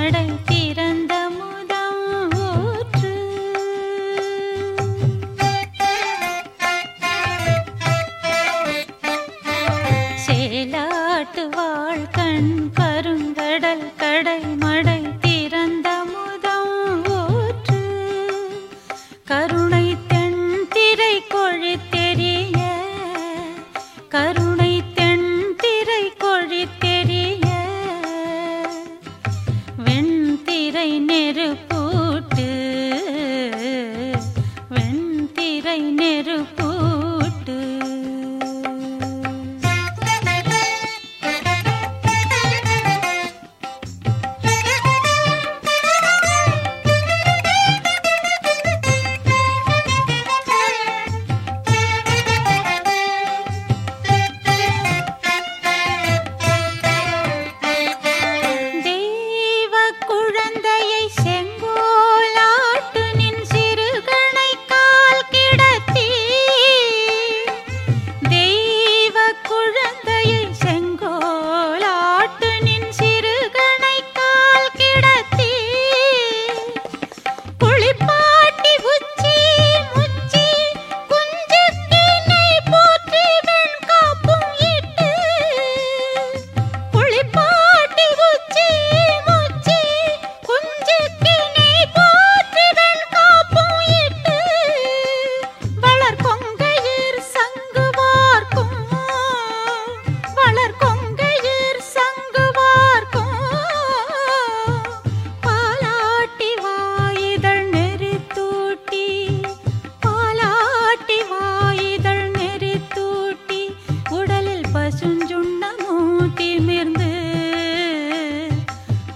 பாடத்தே வெண்திரை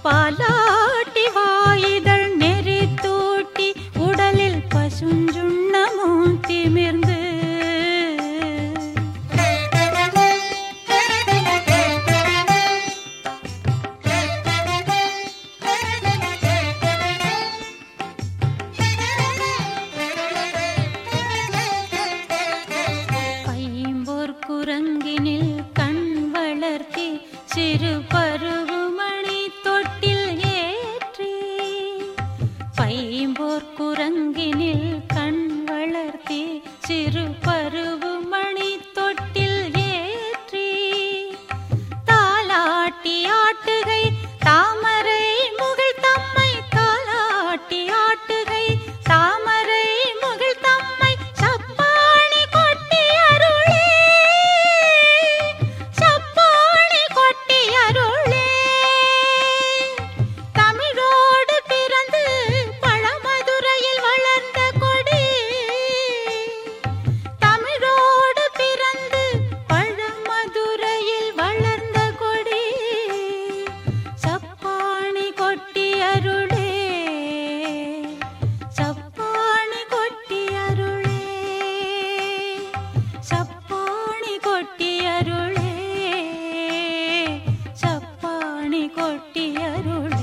पाला ஓர் குரங்கினில் அருள்